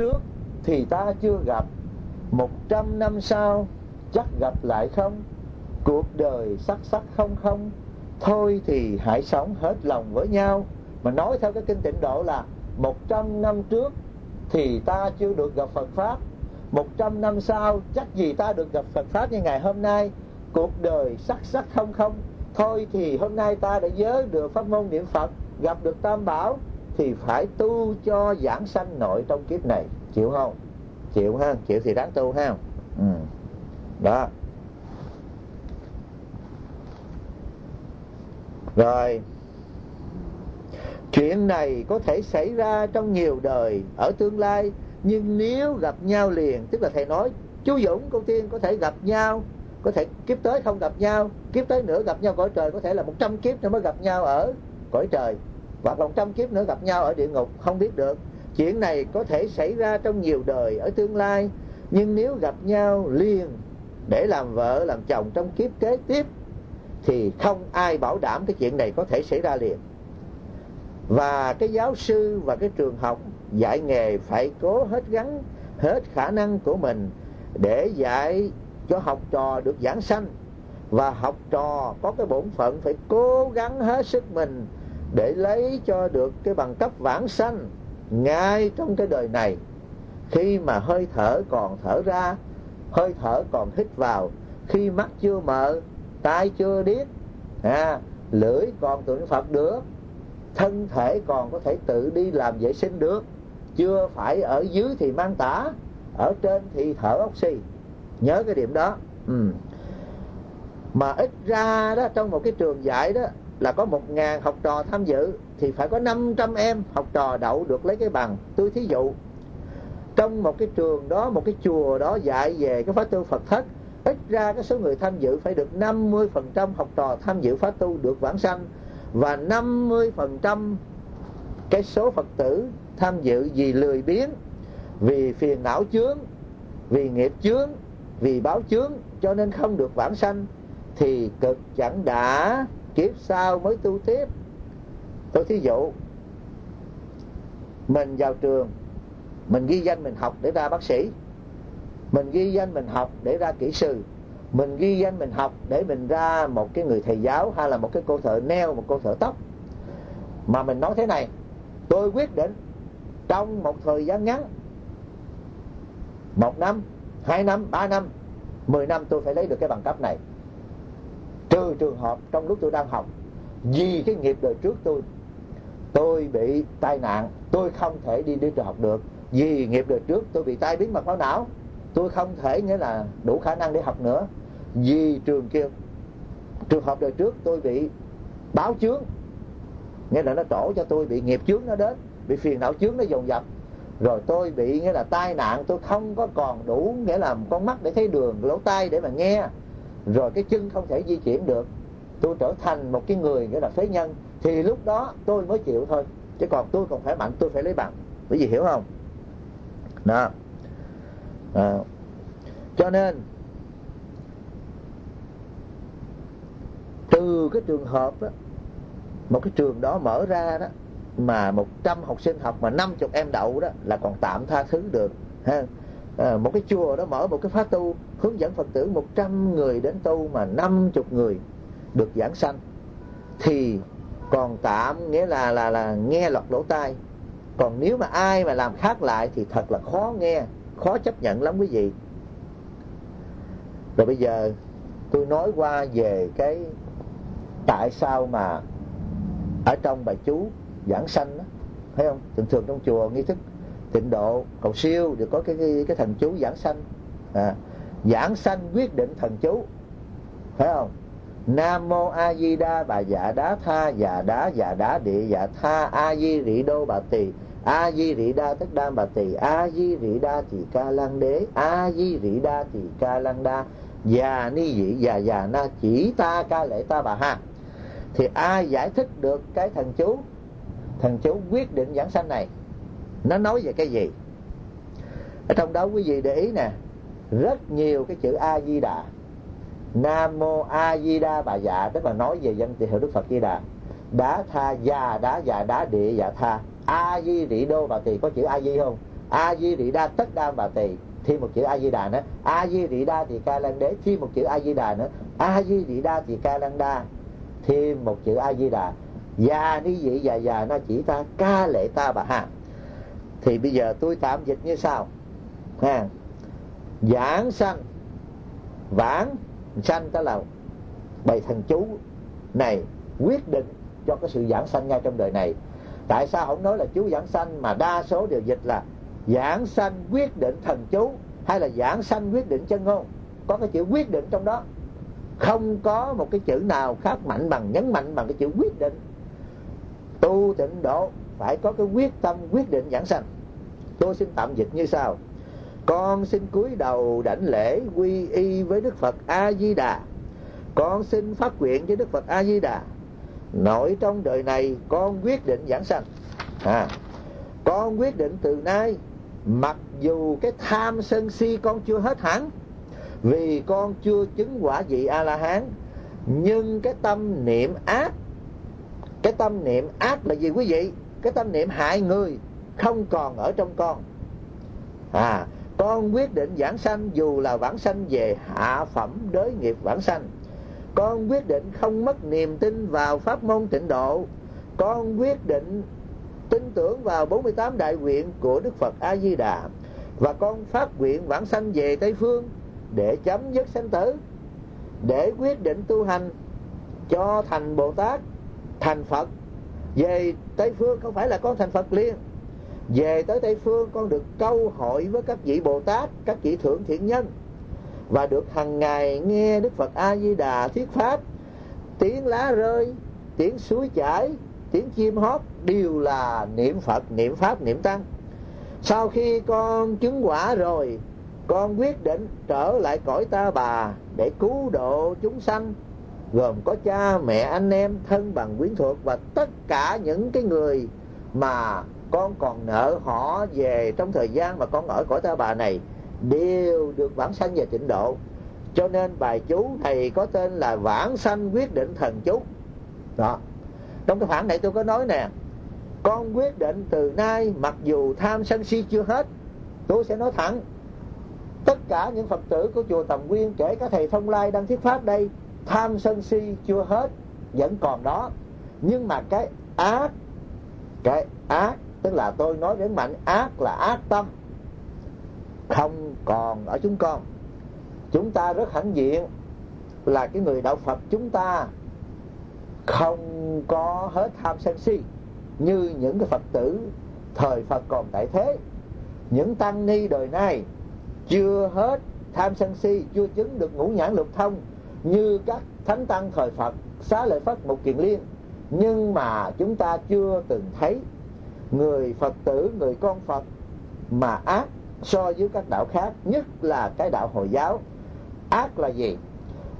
trước thì ta chưa gặp. Một trăm năm sau, chắc gặp lại không? Cuộc đời sắc sắc không không? Thôi thì hãy sống hết lòng với nhau. Mà nói theo cái kinh tịnh độ là một trăm năm trước thì ta chưa được gặp Phật Pháp. Một trăm năm sau, chắc gì ta được gặp Phật Pháp như ngày hôm nay? Cuộc đời sắc sắc không không? Thôi thì hôm nay ta đã nhớ được pháp môn niệm Phật, gặp được Tam Bảo, thì phải tu cho giảng sanh nội trong kiếp này chịu không? Chịu ha, chịu thì đáng tu ha. Ừ. đó. Rồi. Chuyện này có thể xảy ra trong nhiều đời, ở tương lai, nhưng nếu gặp nhau liền, tức là thầy nói, chú dũng, cô tiên có thể gặp nhau, có thể kiếp tới không gặp nhau, kiếp tới nữa gặp nhau cõi trời có thể là một trăm kiếp nữa mới gặp nhau ở cõi trời, hoặc là một trăm kiếp nữa gặp nhau ở địa ngục, không biết được chuyện này có thể xảy ra trong nhiều đời ở tương lai, nhưng nếu gặp nhau liền để làm vợ, làm chồng trong kiếp kế tiếp, thì không ai bảo đảm cái chuyện này có thể xảy ra liền. Và cái giáo sư và cái trường học dạy nghề phải cố hết gắn hết khả năng của mình để dạy cho học trò được giảng sanh. Và học trò có cái bổn phận phải cố gắng hết sức mình để lấy cho được cái bằng cấp vãng sanh ngay trong cái đời này khi mà hơi thở còn thở ra hơi thở còn hít vào khi mắt chưa mở tai chưa điếc à, lưỡi còn tụng phật được thân thể còn có thể tự đi làm vệ sinh được chưa phải ở dưới thì mang tả ở trên thì thở oxy nhớ cái điểm đó ừ. mà ít ra đó trong một cái trường dạy đó là có một ngàn học trò tham dự, thì phải có 500 em học trò đậu được lấy cái bằng. Tôi thí dụ, trong một cái trường đó, một cái chùa đó dạy về cái pháp tu Phật thất, ít ra cái số người tham dự phải được 50% học trò tham dự pháp tu được vãng sanh, và 50% cái số Phật tử tham dự vì lười biếng, vì phiền não chướng, vì nghiệp chướng, vì báo chướng, cho nên không được vãng sanh, thì cực chẳng đã kiếp sau mới tu tiếp. Tôi thí dụ, mình vào trường, mình ghi danh mình học để ra bác sĩ. Mình ghi danh mình học để ra kỹ sư. Mình ghi danh mình học để mình ra một cái người thầy giáo hay là một cái cô thợ neo, một cô thợ tóc. Mà mình nói thế này, tôi quyết định trong một thời gian ngắn, một năm, hai năm, ba năm, mười năm tôi phải lấy được cái bằng cấp này trừ trường hợp, trong lúc tôi đang học, vì cái nghiệp đời trước tôi tôi bị tai nạn, tôi không thể đi đi trường học được. Vì nghiệp đời trước tôi bị tai biến mạch máu não, tôi không thể nghĩa là đủ khả năng để học nữa. Vì trường kia, trường hợp đời trước tôi bị báo chướng, nghĩa là nó trổ cho tôi, bị nghiệp chướng nó đến, bị phiền não chướng nó dồn dập. Rồi tôi bị, nghĩa là tai nạn, tôi không có còn đủ, nghĩa là con mắt để thấy đường, lỗ tai để mà nghe rồi cái chân không thể di chuyển được. Tôi trở thành một cái người nghĩa là phế nhân. Thì lúc đó tôi mới chịu thôi. Chứ còn tôi còn phải mạnh tôi phải lấy bằng. Bởi vì hiểu không? Đó. À. cho nên từ cái trường hợp đó, một cái trường đó mở ra đó mà 100 học sinh học mà 50 em đậu đó là còn tạm tha thứ được ha? À, một cái chùa đó mở một cái khóa tu hướng dẫn phật tử 100 người đến tu mà 50 người được giảng sanh. Thì còn tạm nghĩa là là là nghe lọt lỗ tai. Còn nếu mà ai mà làm khác lại thì thật là khó nghe khó chấp nhận lắm quý vị. Rồi bây giờ tôi nói qua về cái tại sao mà ở trong bài chú giảng sanh đó thấy không? Thường thường trong chùa nghi thức tịnh độ. Cầu siêu đều có cái cái, cái thần chú giảng sanh. À, giảng sanh quyết định thần chú. Phải không? Nam mô a di đa bà dạ đá tha dạ đá dạ đá địa dạ tha. A di rị đô bà tỳ. A di rị đa tất đam bà tỳ. A di rị đa tỳ ca lăng đế. A di rị đa tỳ ca lăng đa. Già ni dị già già na chỉ ta ca lễ ta bà ha. Thì ai giải thích được cái thần chú? Thần chú quyết định giảng sanh này nó nói về cái gì? Ở trong đó quý vị để ý nè, rất nhiều cái chữ a di đà nam mô a di đà bà dạ tức là nói về danh hiệu đức phật di đà. Đá tha, già đá già đá địa dạ tha. A di rị đô bà tỳ, có chữ a di không? A di rị đa tất đa bà tỳ thêm một chữ a di đà nữa. A di rị đa thì ca lan đế thêm một chữ a di đà nữa. A di rị đa thì ca lan đa thêm một chữ a di đà già ni dị già già, nó chỉ ta, ca lệ ta bà ha thì bây giờ tôi tạm dịch như sau. Ha. Giảng sanh, vãng sanh đó là bày thần chú này quyết định cho cái sự giảng sanh ngay trong đời này. Tại sao không nói là chú giảng sanh mà đa số đều dịch là giảng sanh quyết định thần chú hay là giảng sanh quyết định chân ngôn? Có cái chữ quyết định trong đó. Không có một cái chữ nào khác mạnh bằng, nhấn mạnh bằng cái chữ quyết định. Tu tịnh độ phải có cái quyết tâm quyết định giảng sanh. Tôi xin tạm dịch như sau. Con xin cúi đầu đảnh lễ quy y với đức phật a di đà con xin phát nguyện với đức phật a di đà nội trong đời này con quyết định giảng sanh. À, con quyết định từ nay mặc dù cái tham sân si con chưa hết hẳn vì con chưa chứng quả vị a la hán nhưng cái tâm niệm ác cái tâm niệm ác là gì quý vị? Cái tâm niệm hại người không còn ở trong con. À con quyết định giảng sanh dù là vãng sanh về hạ phẩm đới nghiệp vãng sanh. Con quyết định không mất niềm tin vào pháp môn tịnh độ. Con quyết định tin tưởng vào 48 đại nguyện của Đức Phật A Di Đà và con phát nguyện vãng sanh về Tây phương để chấm dứt sanh tử. Để quyết định tu hành cho thành Bồ Tát thành Phật về Tây phương không phải là con thành Phật liền. Về tới Tây phương con được câu hội với các vị Bồ Tát, các vị thượng thiện nhân, và được hàng ngày nghe Đức Phật A Di Đà thuyết pháp. Tiếng lá rơi, tiếng suối chảy, tiếng chim hót đều là niệm Phật, niệm pháp, niệm tăng. Sau khi con chứng quả rồi, con quyết định trở lại cõi ta bà để cứu độ chúng sanh gồm có cha, mẹ, anh em, thân bằng quyến thuộc và tất cả những cái người mà con còn nợ họ về trong thời gian mà con ở cõi ta bà này đều được vãng sanh về tịnh độ. Cho nên bài chú thầy có tên là vãng sanh quyết định thần chú. Đó. Trong cái khoảng này tôi có nói nè, con quyết định từ nay mặc dù tham sân si chưa hết, tôi sẽ nói thẳng, tất cả những phật tử của chùa tầm nguyên, kể cả thầy thông lai đang thuyết pháp đây tham sân si chưa hết, vẫn còn đó. Nhưng mà cái ác cái ác, tức là tôi nói đến mạnh ác là ác tâm, không còn ở chúng con. Chúng ta rất hãnh diện là cái người đạo phật chúng ta không có hết tham sân si như những cái phật tử thời phật còn tại thế. Những tăng ni đời nay chưa hết tham sân si, chưa chứng được ngũ nhãn lục thông như các thánh tăng thời phật, xá lợi phất một kiền liên. Nhưng mà chúng ta chưa từng thấy người phật tử, người con phật mà ác so với các đạo khác, nhất là cái đạo hồi giáo. Ác là gì?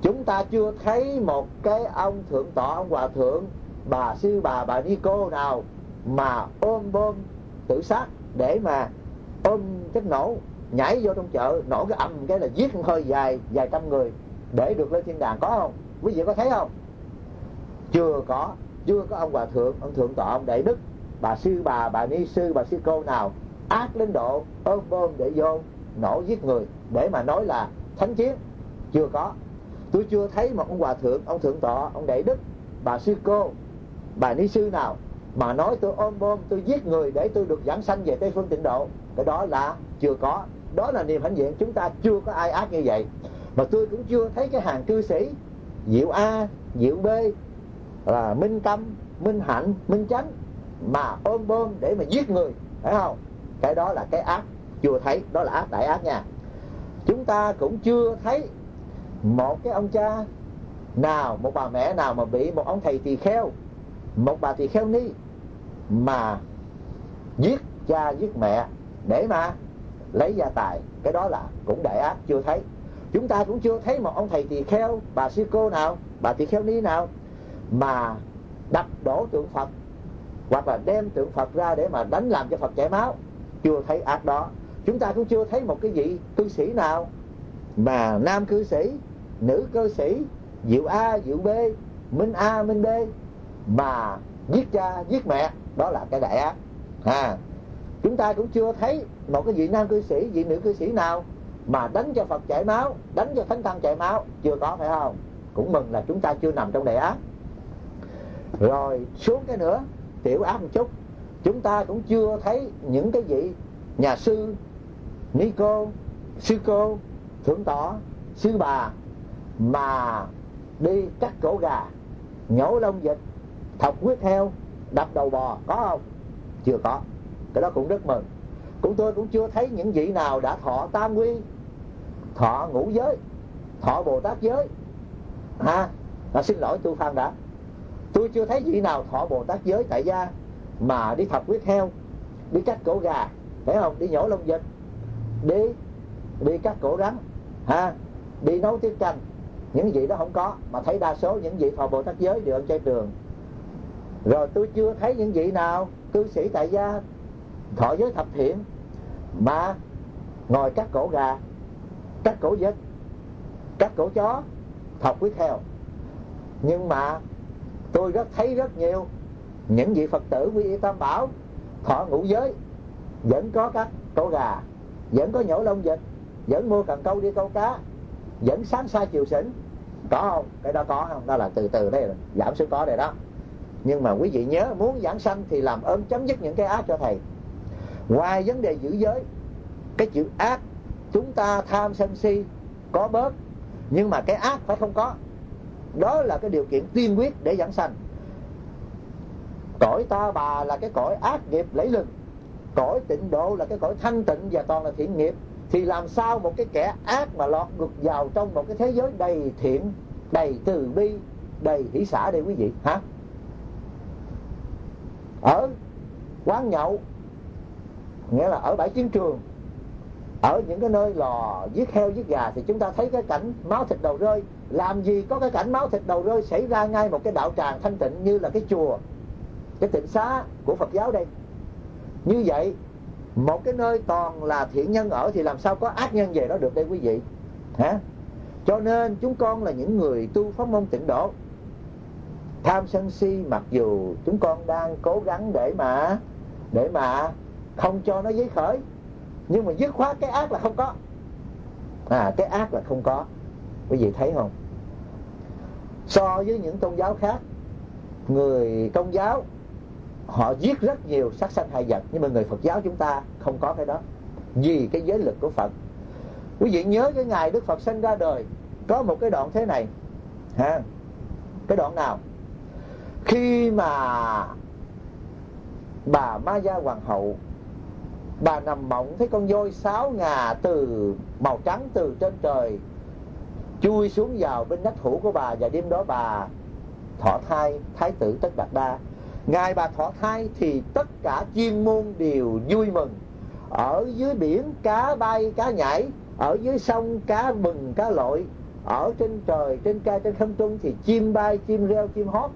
Chúng ta chưa thấy một cái ông thượng tọa, ông hòa thượng, bà sư, bà bà ni cô nào mà ôm bom tự sát để mà ôm chất nổ, nhảy vô trong chợ, nổ cái âm cái là giết hơi dài, vài trăm người để được lên thiên đàng có không? Quý vị có thấy không? Chưa có chưa có ông hòa thượng, ông thượng tọa, ông đại đức, bà sư bà bà ni sư, bà sư cô nào ác đến độ, ôm bom để vô, nổ giết người, để mà nói là thánh chiến. Chưa có. Tôi chưa thấy một ông hòa thượng, ông thượng tọa, ông đại đức, bà sư cô, bà ni sư nào mà nói tôi ôm bom tôi giết người để tôi được giảng sanh về tây phương tịnh độ. Cái đó là chưa có. Đó là niềm hãnh diện. Chúng ta chưa có ai ác như vậy mà tôi cũng chưa thấy cái hàng cư sĩ. Diệu a, diệu b, là minh tâm, minh hạnh, minh chánh mà ôm bơm để mà giết người, phải không? Cái đó là cái ác. Chưa thấy, đó là ác, đại ác nha. Chúng ta cũng chưa thấy một cái ông cha nào, một bà mẹ nào mà bị một ông thầy tỳ kheo, một bà tỳ kheo ni mà giết cha, giết mẹ để mà lấy gia tài. Cái đó là cũng đại ác, chưa thấy chúng ta cũng chưa thấy một ông thầy tỳ kheo, bà sư cô nào, bà tỳ kheo ni nào mà đập đổ tượng phật hoặc là đem tượng phật ra để mà đánh làm cho phật chảy máu. Chưa thấy ác đó. Chúng ta cũng chưa thấy một cái vị cư sĩ nào mà nam cư sĩ, nữ cư sĩ, diệu a, diệu b, minh a, minh b mà giết cha, giết mẹ. Đó là cái đại ác. À chúng ta cũng chưa thấy một cái vị nam cư sĩ, vị nữ cư sĩ nào mà đánh cho phật chảy máu, đánh cho thánh tăng chảy máu, chưa có, phải không? Cũng mừng là chúng ta chưa nằm trong đệ ác rồi, xuống cái nữa, tiểu ác một chút. Chúng ta cũng chưa thấy những cái vị nhà sư, ni cô, sư cô, thượng tọa, sư bà, mà đi cắt cổ gà, nhổ lông vịt, thọc huyết heo, đập đầu bò, có không? Chưa có. Cái đó cũng rất mừng cũng tôi cũng chưa thấy những vị nào đã thọ tam quy thọ ngũ giới thọ bồ tát giới. Ha à, xin lỗi tu phan đã. Tôi chưa thấy vị nào thọ bồ tát giới tại gia mà đi thập quyết heo đi cắt cổ gà phải không? Đi nhổ lông vịt đi đi cắt cổ rắn ha đi nấu tiết canh. Những vị đó không có mà thấy đa số những vị thọ bồ tát giới đều ở trên trường rồi tôi chưa thấy những vị nào cư sĩ tại gia thọ giới thập thiện, mà ngồi cắt cổ gà cắt cổ vịt cắt cổ chó, thọc quý theo. nhưng mà tôi rất thấy rất nhiều những vị phật tử quy y tam bảo thọ ngũ giới, vẫn có cắt cổ gà, vẫn có nhổ lông vịt, vẫn mua cần câu đi câu cá, vẫn sáng sai chiều xỉn có không? Cái đó có không? Đó là từ từ đây là giảm xuống có đây đó. Nhưng mà quý vị nhớ, muốn giảng sanh thì làm ơn chấm dứt những cái ác cho thầy ngoài vấn đề giữ giới, cái chữ ác, chúng ta tham sân si, có bớt. Nhưng mà cái ác phải không có. Đó là cái điều kiện tiên quyết để giảng sanh. Cõi ta bà là cái cõi ác nghiệp lấy lừng. Cõi tịnh độ là cái cõi thanh tịnh và toàn là thiện nghiệp. Thì làm sao một cái kẻ ác mà lọt ngược vào trong một cái thế giới đầy thiện, đầy từ bi, đầy hỷ xã đây quý vị? Hả? Ở quán nhậu nghĩa là ở bãi chiến trường, ở những cái nơi lò giết heo giết gà thì chúng ta thấy cái cảnh máu thịt đầu rơi. Làm gì có cái cảnh máu thịt đầu rơi xảy ra ngay một cái đạo tràng thanh tịnh như là cái chùa, cái tịnh xá của phật giáo đây. Như vậy, một cái nơi toàn là thiện nhân ở thì làm sao có ác nhân về đó được đây quý vị? Hả? Cho nên chúng con là những người tu pháp môn tịnh độ. Tham sân si mặc dù chúng con đang cố gắng để mà để mà không cho nó giấy khởi. Nhưng mà dứt khoát cái ác là không có. À cái ác là không có. Quý vị thấy không? So với những tôn giáo khác, người công giáo, họ giết rất nhiều sát sanh hại vật, nhưng mà người Phật giáo chúng ta không có cái đó. Vì cái giới lực của Phật. Quý vị nhớ cái ngày Đức Phật sinh ra đời, có một cái đoạn thế này. Ha? Cái đoạn nào? Khi mà bà Ma Gia Hoàng hậu bà nằm mộng thấy con voi sáu ngà từ màu trắng từ trên trời. Chui xuống vào bên nách hũ của bà và đêm đó bà thọ thai, thái tử tất đạt đa. Ngài bà thọ thai thì tất cả chuyên môn đều vui mừng. Ở dưới biển cá bay, cá nhảy, ở dưới sông cá bừng, cá lội, ở trên trời, trên cây, trên không trung thì chim bay, chim reo, chim hót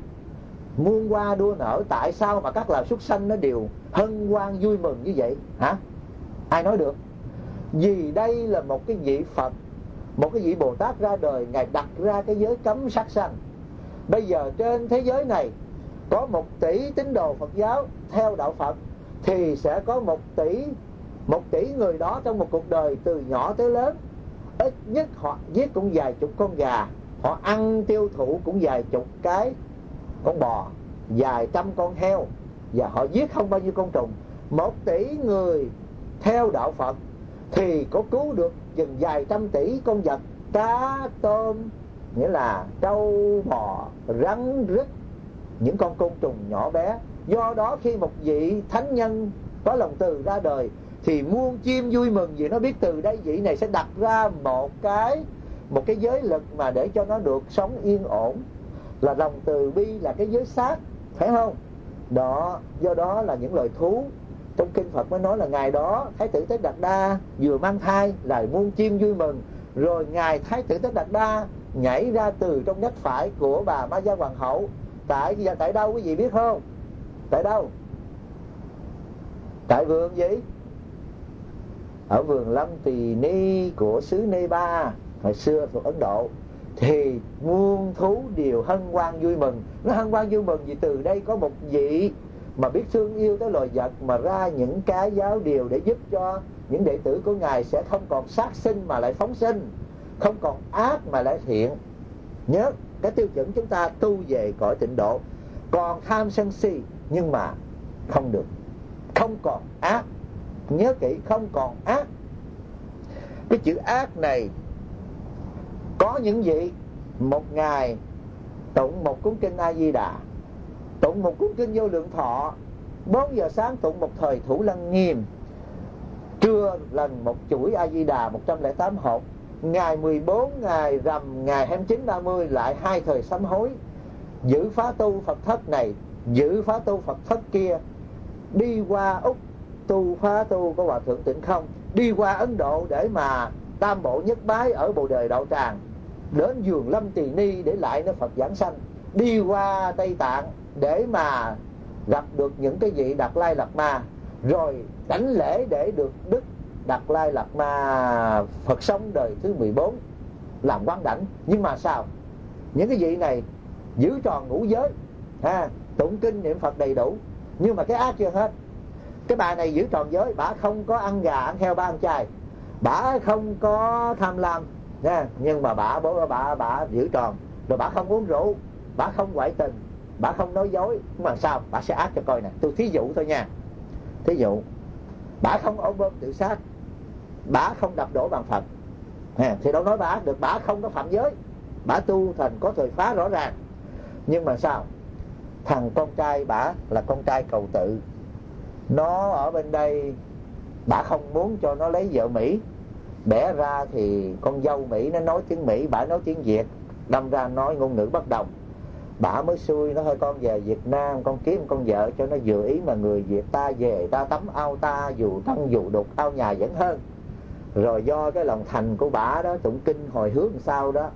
muôn hoa đua nở, tại sao mà các loài súc sanh nó đều hân hoan vui mừng như vậy? Hả? Ai nói được? Vì đây là một cái vị phật, một cái vị bồ tát ra đời, ngài đặt ra cái giới cấm sát sanh. Bây giờ trên thế giới này, có một tỷ tín đồ phật giáo theo đạo phật, thì sẽ có một tỷ một tỷ người đó trong một cuộc đời từ nhỏ tới lớn, ít nhất họ giết cũng vài chục con gà, họ ăn tiêu thụ cũng vài chục cái con bò, vài trăm con heo, và họ giết không bao nhiêu con trùng. Một tỷ người theo đạo phật thì có cứu được chừng vài trăm tỷ con vật cá, tôm, nghĩa là trâu, bò, rắn, rít, những con côn trùng nhỏ bé. Do đó khi một vị thánh nhân có lòng từ ra đời thì muôn chim vui mừng vì nó biết từ đây vị này sẽ đặt ra một cái một cái giới lực mà để cho nó được sống yên ổn là lòng từ bi là cái giới sát phải không? Đó, do đó là những loài thú. Trong kinh Phật mới nói là ngày đó Thái tử Tất Đạt Đa vừa mang thai là muôn chim vui mừng. Rồi ngài Thái tử Tất Đạt Đa nhảy ra từ trong nách phải của bà Ma Gia Hoàng hậu. Tại tại đâu quý vị biết không? Tại đâu? Tại vườn gì? Ở vườn lâm tỳ ni của xứ Ba, hồi xưa thuộc Ấn Độ thì muôn thú đều hân hoan vui mừng. Nó hân hoan vui mừng vì từ đây có một vị mà biết thương yêu tới loài vật mà ra những cái giáo điều để giúp cho những đệ tử của ngài sẽ không còn sát sinh mà lại phóng sinh, không còn ác mà lại thiện nhớ, cái tiêu chuẩn chúng ta tu về cõi tịnh độ, còn tham sân si nhưng mà không được. Không còn ác. Nhớ kỹ, không còn ác. Cái chữ ác này có những gì một ngày tụng một cuốn kinh a di đà tụng một cuốn kinh vô lượng thọ 4 giờ sáng tụng một thời thủ lăng nghiêm. Trưa lần một chuỗi a di đà 108 hộp, ngày 14 ngày rằm, ngày 29 30 lại hai thời sám hối. Giữ phá tu Phật thất này, giữ phá tu Phật thất kia, đi qua Úc, tu phá tu, có hòa thượng tịnh không? Đi qua Ấn Độ để mà tam bộ nhất bái ở bồ đề đạo tràng đến giường lâm tỳ ni để lại nơi Phật giảng sanh, đi qua Tây Tạng để mà gặp được những cái vị đạt lai lạt ma. Rồi đảnh lễ để được đức đạt lai lạt ma Phật sống đời thứ 14 làm quan đảnh. Nhưng mà sao? Những cái vị này giữ tròn ngũ giới, ha, tụng kinh niệm Phật đầy đủ. Nhưng mà cái ác chưa hết. Cái bà này giữ tròn giới, bà không có ăn gà, ăn heo ba ăn chay. Bà không có tham lam nha nhưng mà bà bố bà bà giữ tròn. Rồi bà không uống rượu bà không ngoại tình bà không nói dối. Nhưng mà sao? Bà sẽ ác cho coi nè. Tôi thí dụ thôi nha. Thí dụ bà không ôm bơm tự sát bà không đập đổ bằng phật. À, thì đâu nói bà được bà không có phạm giới. Bà tu thành có thời phá rõ ràng. Nhưng mà sao? Thằng con trai bà là con trai cầu tự. Nó ở bên đây bà không muốn cho nó lấy vợ mỹ bẻ ra thì con dâu mỹ nó nói tiếng mỹ bà nói tiếng việt. Đâm ra nói ngôn ngữ bất đồng. Bà mới xui, nó hơi con về Việt Nam, con kiếm con vợ cho nó vừa ý mà người Việt ta về, ta tắm ao ta, dù thân dù đục, ao nhà vẫn hơn. Rồi do cái lòng thành của bà đó, tụng kinh hồi hướng sao đó.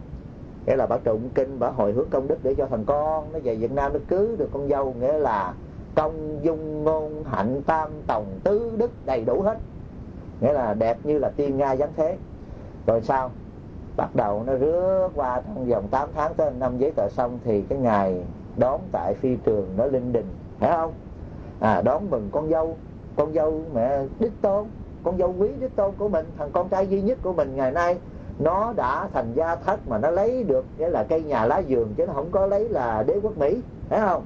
Nghĩa là bà tụng kinh bà hồi hướng công đức để cho thằng con nó về Việt Nam nó cưới được con dâu. Nghĩa là công dung, ngôn, hạnh, tam, tòng, tứ, đức đầy đủ hết nghĩa là đẹp như là tiên nga giáng thế. Rồi sao bắt đầu nó rước qua trong vòng 8 tháng tới năm giấy tờ xong thì cái ngày đón tại phi trường nó linh đình. Phải không? À đón mừng con dâu. Con dâu mẹ đích tôn, con dâu quý đích tôn của mình, thằng con trai duy nhất của mình ngày nay. Nó đã thành gia thất mà nó lấy được, nghĩa là cây nhà lá giường chứ nó không có lấy là đế quốc mỹ. Phải không?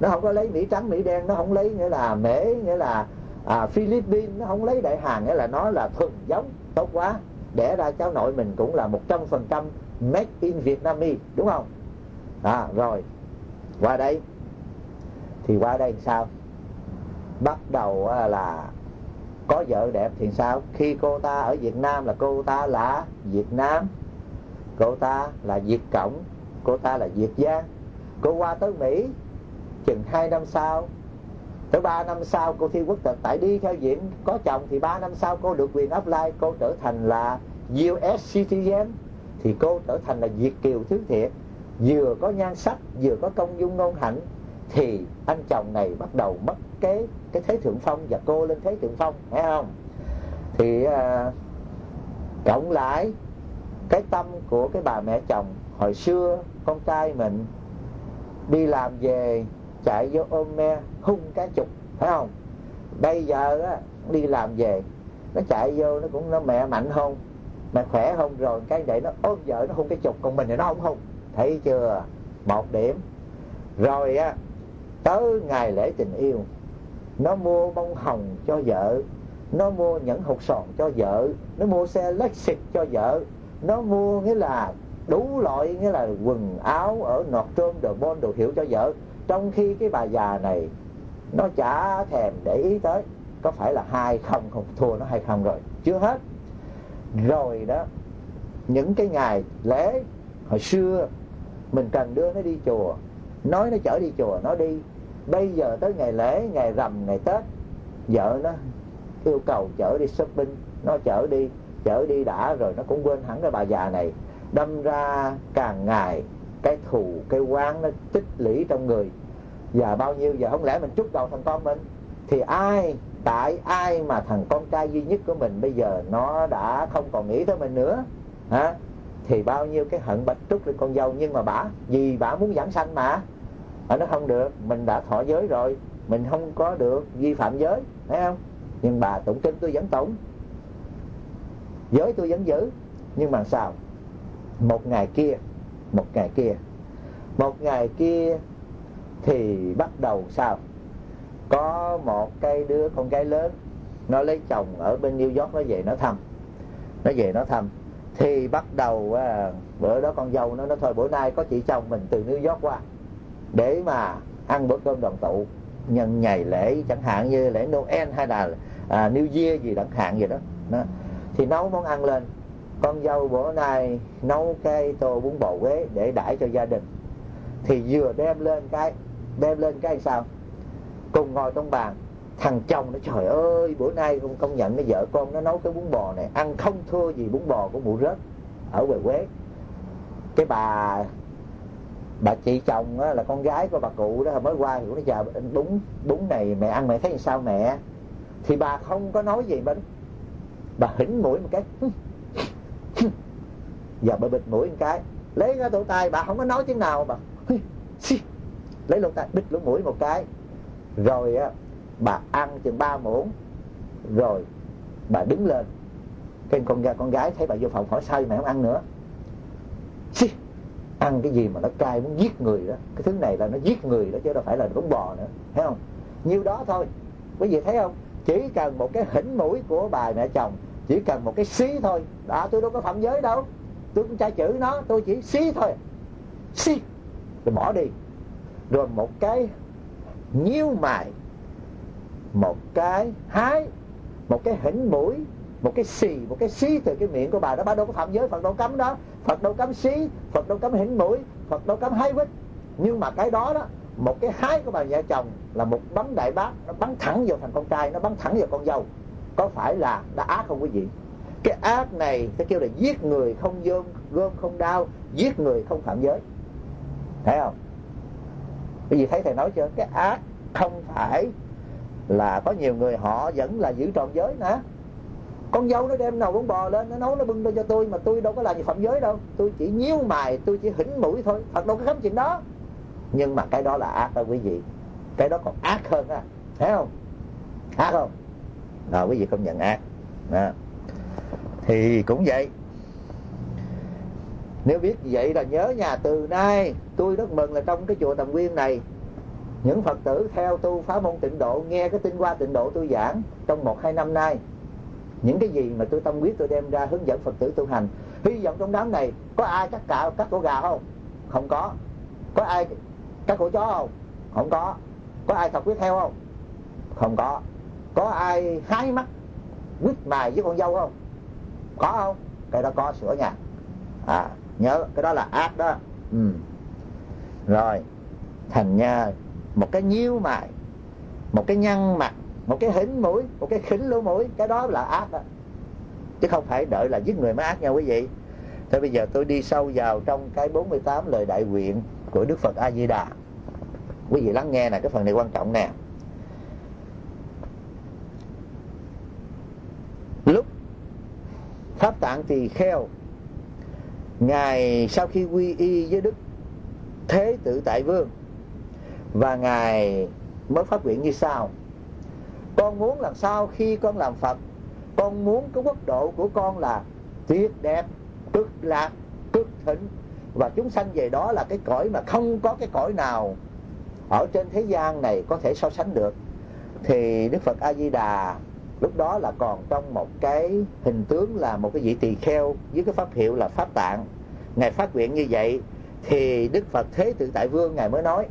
Nó không có lấy mỹ trắng, mỹ đen, nó không lấy, nghĩa là mễ, nghĩa là à, philippines nó không lấy đại hàng nghĩa là nó là thuần giống tốt quá. Đẻ ra cháu nội mình cũng là một trăm phần trăm made in Vietnamese đúng không? À rồi. Qua đây. Thì qua đây sao? Bắt đầu à, là có vợ đẹp thì sao? Khi cô ta ở Việt Nam là cô ta là Việt Nam cô ta là Việt Cộng cô ta là Việt Giang cô qua tới Mỹ chừng hai năm sau tới ba năm sau cô thi quốc tịch tại đi theo diện có chồng thì ba năm sau cô được quyền apply cô trở thành là US citizen. Thì cô trở thành là Việt kiều thứ thiệt. Vừa có nhan sắc vừa có công dung ngôn hạnh thì anh chồng này bắt đầu mất cái cái thế thượng phong và cô lên thế thượng phong phải không? Thì à, cộng lại cái tâm của cái bà mẹ chồng hồi xưa con trai mình đi làm về chạy vô ôm me, hung cái chục phải không? Bây giờ á, đi làm về, nó chạy vô, nó cũng, nó mẹ mạnh không? Mẹ khỏe không? Rồi cái để nó ôm vợ nó hung cái chục còn mình thì nó không hung. Thấy chưa? Một điểm. Rồi á, tới ngày lễ tình yêu, nó mua bông hồng cho vợ, nó mua nhẫn hột sòn cho vợ, nó mua xe Lexus cho vợ, nó mua nghĩa là đủ loại, nghĩa là quần áo ở nọt trôm đồ bon đồ hiệu cho vợ trong khi cái bà già này, nó chả thèm để ý tới, có phải là hai không không? Thua nó hay không rồi, chưa hết. Rồi đó, những cái ngày lễ, hồi xưa, mình cần đưa nó đi chùa, nói nó chở đi chùa, nó đi. Bây giờ tới ngày lễ, ngày rằm, ngày tết, vợ nó yêu cầu chở đi shopping, nó chở đi chở đi đã rồi nó cũng quên hẳn cái bà già này. Đâm ra càng ngày cái thù cái quán nó tích lũy trong người. Và bao nhiêu giờ không lẽ mình chúc đầu thằng con mình? Thì ai tại ai mà thằng con trai duy nhất của mình bây giờ nó đã không còn nghĩ tới mình nữa? Hả? Thì bao nhiêu cái hận bạch trúc lên con dâu nhưng mà bả vì bả muốn giảng sanh mà. À, nó không được mình đã thọ giới rồi mình không có được vi phạm giới thấy không? Nhưng bà tụng kinh tôi vẫn tụng. Giới tôi vẫn giữ nhưng mà sao? Một ngày kia một ngày kia. Một ngày kia thì bắt đầu sao? Có một cái đứa con gái lớn nó lấy chồng ở bên New York nó về nó thăm. Nó về nó thăm. Thì bắt đầu à, bữa đó con dâu nó nó thôi bữa nay có chị chồng mình từ New York qua để mà ăn bữa cơm đoàn tụ nhân ngày lễ chẳng hạn như lễ Noel hay là à, New Year gì chẳng hạn gì đó. đó. Thì nấu món ăn lên con dâu bữa nay nấu cái tô bún bò quế để đãi cho gia đình. Thì vừa đem lên cái đem lên cái sao? Cùng ngồi trong bàn. Thằng chồng nó trời ơi bữa nay con công nhận cái vợ con nó nấu cái bún bò này. Ăn không thua gì bún bò của mụ rớt ở quê quế. Cái bà bà chị chồng á, là con gái của bà cụ đó mới qua thì nó chờ bún bún này mẹ ăn mẹ thấy sao mẹ? Thì bà không có nói gì bên bà hỉnh mũi một cái giờ bà bịt mũi một cái. Lấy cái lỗ tay bà không có nói tiếng nào bà lấy lỗ tay bịt lỗ mũi một cái. Rồi á bà ăn chừng ba muỗng. Rồi bà đứng lên. Cái con gái con gái thấy bà vô phòng hỏi sao mẹ không ăn nữa? Xì, ăn cái gì mà nó cay muốn giết người đó. Cái thứ này là nó giết người đó chứ đâu phải là đống bò nữa. Thấy không? Nhiêu đó thôi. Quý vị thấy không? Chỉ cần một cái hỉnh mũi của bà mẹ chồng chỉ cần một cái xí thôi. Đó tôi đâu có phạm giới đâu tôi cũng tra chữ nó, tôi chỉ xí thôi. Xí, rồi bỏ đi. Rồi một cái nhiêu mài một cái hái, một cái hỉnh mũi, một cái xì, một cái xí từ cái miệng của bà đó. Bà đâu có phạm giới phật đâu cấm đó. Phật đâu cấm xí, phật đâu cấm hỉnh mũi, phật đâu cấm hái quýt. Nhưng mà cái đó đó, một cái hái của bà vợ chồng là một bắn đại bác, nó bắn thẳng vào thằng con trai, nó bắn thẳng vào con dâu. Có phải là đã ác không quý vị? Cái ác này ta kêu là giết người không gom gom không đau, giết người không phạm giới. Thấy không? Quý vị thấy thầy nói chưa? Cái ác không phải là có nhiều người họ vẫn là giữ trọn giới nè. Con dâu nó đem nồi bún bò lên, nó nấu nó bưng lên cho tôi, mà tôi đâu có làm gì phạm giới đâu. Tôi chỉ nhíu mày, tôi chỉ hỉnh mũi thôi. Phật đâu có cấm chuyện đó. Nhưng mà cái đó là ác đó quý vị. Cái đó còn ác hơn á. Thấy không? Ác không? Rồi, quý vị không nhận ác. Đó thì cũng vậy. Nếu biết vậy là nhớ nhà từ nay, tôi rất mừng là trong cái chùa Tầm Nguyên này, những Phật tử theo tu phá môn tịnh độ, nghe cái tinh hoa tịnh độ tôi giảng trong một hai năm nay. Những cái gì mà tôi tâm quyết tôi đem ra hướng dẫn Phật tử tu hành. Hy vọng trong đám này có ai cắt cạo, cắt cổ gà không? Không có. Có ai cắt cổ chó không? Không có. Có ai thọc quyết theo không? Không có. Có ai hái mắt quyết mài với con dâu không? Có không cái đó có sửa nha à nhớ cái đó là ác đó ừ. rồi thành nha một cái nhiêu mài một cái nhăn mặt một cái hỉnh mũi một cái khỉnh lỗ mũi cái đó là ác đó chứ không phải đợi là giết người mới ác nha quý vị Thế bây giờ tôi đi sâu vào trong cái 48 lời đại nguyện của Đức Phật A Di Đà. Quý vị lắng nghe nè, cái phần này quan trọng nè. Lúc Pháp Tạng Tỳ Kheo Ngài sau khi quy y với Đức Thế Tự Tại Vương Và Ngài mới phát nguyện như sau. Con muốn làm sao khi con làm Phật Con muốn cái quốc độ của con là tuyệt đẹp, cực lạc, cực thịnh. Và chúng sanh về đó là cái cõi mà không có cái cõi nào Ở trên thế gian này có thể so sánh được. Thì Đức Phật A-di-đà lúc đó là còn trong một cái hình tướng là một cái vị tỳ kheo với cái pháp hiệu là pháp tạng. Ngài phát nguyện như vậy thì đức phật thế tự tại vương ngài mới nói,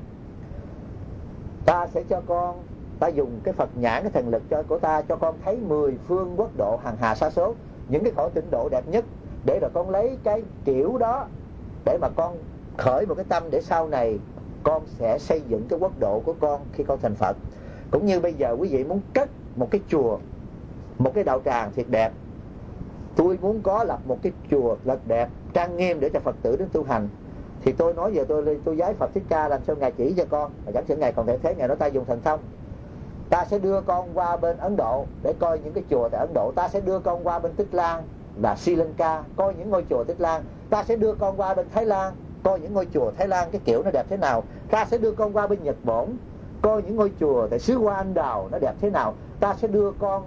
ta sẽ cho con, ta dùng cái phật nhãn, cái thần lực cho, của ta cho con thấy mười phương quốc độ hàng hà xa số, những cái khổ tịnh độ đẹp nhất, để rồi con lấy cái kiểu đó để mà con khởi một cái tâm để sau này con sẽ xây dựng cái quốc độ của con khi con thành phật. Cũng như bây giờ quý vị muốn cất một cái chùa một cái đạo tràng thiệt đẹp. Tôi muốn có lập một cái chùa thật đẹp, trang nghiêm để cho phật tử đến tu hành. Thì tôi nói giờ tôi tôi giái phật thích ca làm sao ngài chỉ cho con, mà chẳng những ngài còn thể thế, ngài nói ta dùng thần thông. Ta sẽ đưa con qua bên ấn độ để coi những cái chùa tại ấn độ. Ta sẽ đưa con qua bên tích lan là sri lanka, coi những ngôi chùa tích lan. Ta sẽ đưa con qua bên thái lan, coi những ngôi chùa thái lan cái kiểu nó đẹp thế nào. Ta sẽ đưa con qua bên nhật bản coi những ngôi chùa tại xứ hoa anh đào nó đẹp thế nào. Ta sẽ đưa con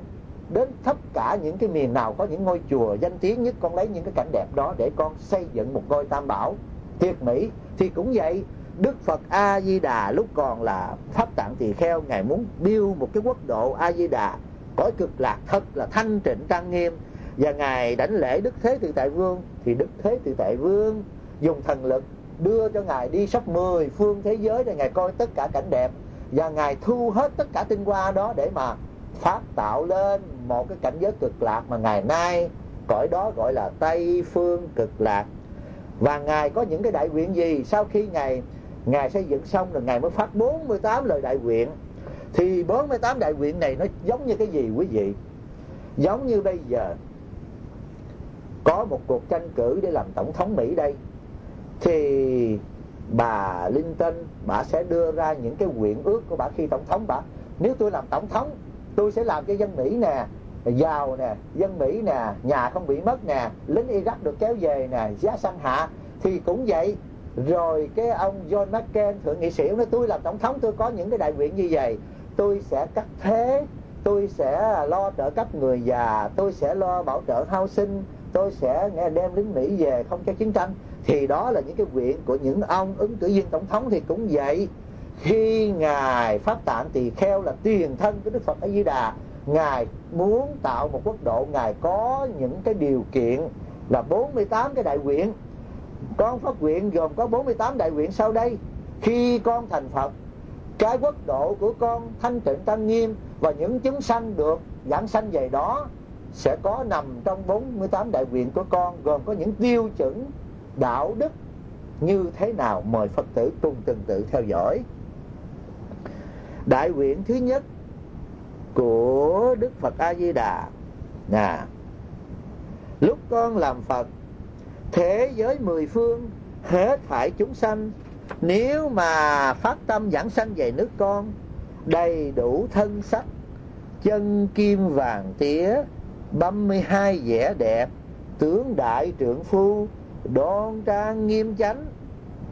đến tất cả những cái miền nào có những ngôi chùa danh tiếng nhất, con lấy những cái cảnh đẹp đó để con xây dựng một ngôi tam bảo. Thiệt mỹ thì cũng vậy, Đức Phật A Di Đà lúc còn là pháp tạng tỳ kheo, ngài muốn build một cái quốc độ A Di Đà cõi cực lạc thật là thanh trịnh trang nghiêm. Và ngài đảnh lễ Đức Thế Tự Tại Vương, thì Đức Thế Tự Tại Vương dùng thần lực đưa cho ngài đi sắp mười phương thế giới để ngài coi tất cả cảnh đẹp. Và ngài thu hết tất cả tinh hoa đó để mà phát tạo lên một cái cảnh giới cực lạc mà ngày nay cõi đó gọi là Tây phương cực lạc. Và ngài có những cái đại nguyện gì? Sau khi ngài ngài xây dựng xong rồi ngài mới phát 48 lời đại nguyện. Thì 48 đại nguyện này nó giống như cái gì quý vị? Giống như bây giờ, có một cuộc tranh cử để làm tổng thống Mỹ đây. Thì bà Clinton, bà sẽ đưa ra những cái nguyện ước của bà khi tổng thống bà. Nếu tôi làm tổng thống tôi sẽ làm cho dân Mỹ nè, giàu nè, dân Mỹ nè, nhà không bị mất nè, lính Iraq được kéo về nè, giá xăng hạ. Thì cũng vậy, rồi cái ông John McCain, thượng nghị sĩ nói, tôi làm tổng thống, tôi có những cái đại nguyện như vậy. Tôi sẽ cắt thế, tôi sẽ lo trợ cấp người già, tôi sẽ lo bảo trợ housing, tôi sẽ nghe đem lính Mỹ về không cho chiến tranh. Thì đó là những cái nguyện của những ông ứng cử viên tổng thống thì cũng vậy khi ngài pháp tạng tỳ kheo là tiền thân của đức phật a di đà ngài muốn tạo một quốc độ, ngài có những cái điều kiện là 48 cái đại nguyện. Con phát nguyện gồm có 48 đại nguyện sau đây. Khi con thành phật, cái quốc độ của con thanh tịnh tăng nghiêm và những chúng sanh được giảng sanh về đó sẽ có nằm trong 48 đại nguyện của con, gồm có những tiêu chuẩn, đạo đức như thế nào mời Phật tử cùng từng tự theo dõi đại nguyện thứ nhất của Đức Phật A Di Đà nè, lúc con làm Phật, thế giới mười phương hết thải chúng sanh. Nếu mà phát tâm giảng sanh về nước con, đầy đủ thân sắc, chân kim vàng tía băm mươi hai vẻ đẹp, tướng đại trượng phu, đoan trang nghiêm chánh,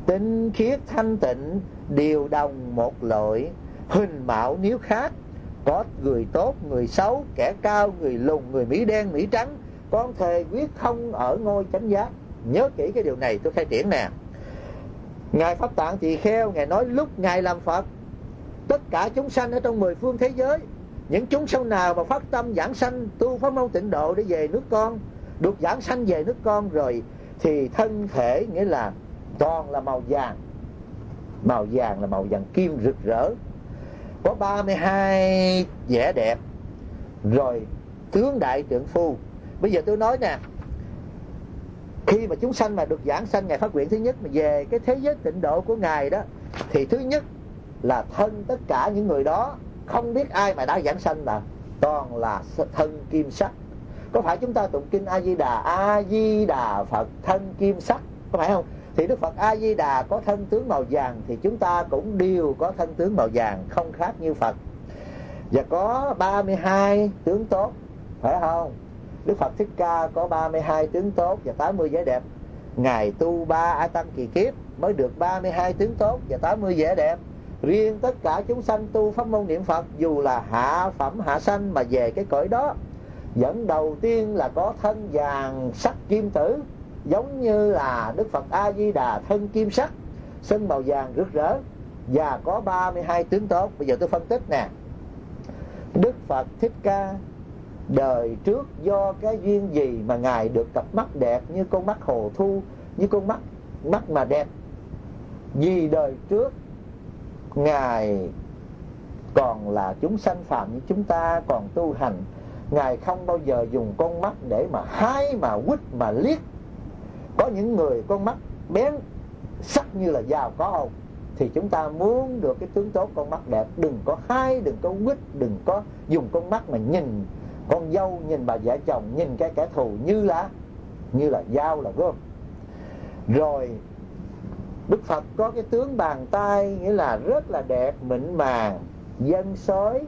tinh khiết thanh tịnh, điều đồng một loại hình mạo nếu khác, có người tốt, người xấu, kẻ cao, người lùn, người mỹ đen, mỹ trắng, con thề quyết không ở ngôi chánh giác. Nhớ kỹ cái điều này, tôi khai triển nè. Ngài pháp tạng tỳ kheo, ngài nói lúc ngài làm phật, tất cả chúng sanh ở trong mười phương thế giới, những chúng sanh nào mà phát tâm giảng sanh, tu pháp môn tịnh độ để về nước con, được giảng sanh về nước con rồi, thì thân thể nghĩa là toàn là màu vàng. Màu vàng là màu vàng kim rực rỡ có 32 vẻ đẹp. Rồi, tướng đại trượng phu. Bây giờ tôi nói nè, khi mà chúng sanh mà được giảng sanh ngày phát nguyện thứ nhất mà về cái thế giới tịnh độ của ngài đó, thì thứ nhất là thân tất cả những người đó, không biết ai mà đã giảng sanh là toàn là thân kim sắc. Có phải chúng ta tụng kinh a di đà? A di đà phật, thân kim sắc. Có phải không? Thì đức phật a di đà có thân tướng màu vàng thì chúng ta cũng đều có thân tướng màu vàng, không khác như phật. Và có 32 tướng tốt, phải không? Đức Phật Thích Ca có 32 tướng tốt và 80 vẻ đẹp. Ngài tu ba A Tăng kỳ kiếp mới được 32 tướng tốt và 80 vẻ đẹp. Riêng tất cả chúng sanh tu pháp môn niệm Phật, Dù là hạ phẩm, hạ sanh mà về cái cõi đó Dẫn đầu tiên là có thân vàng sắc kim tử. Giống như là Đức Phật A-di-đà thân kim sắc, Sân màu vàng rực rỡ Và có 32 tướng tốt. Bây giờ tôi phân tích nè. Đức Phật Thích Ca, đời trước do cái duyên gì mà ngài được cặp mắt đẹp như con mắt hồ thu, như con mắt mắt mà đẹp? Vì đời trước, ngài còn là chúng sanh phạm như chúng ta, còn tu hành, ngài không bao giờ dùng con mắt để mà hái mà quýt mà liếc có những người con mắt bén, sắc như là dao có không thì chúng ta muốn được cái tướng tốt con mắt đẹp. Đừng có hai đừng có quýt, đừng có dùng con mắt mà nhìn. Con dâu nhìn bà vợ chồng, nhìn cái kẻ thù như là như là dao là gươm. Rồi, Đức Phật có cái tướng bàn tay, nghĩa là rất là đẹp, mịn màng, dân sói,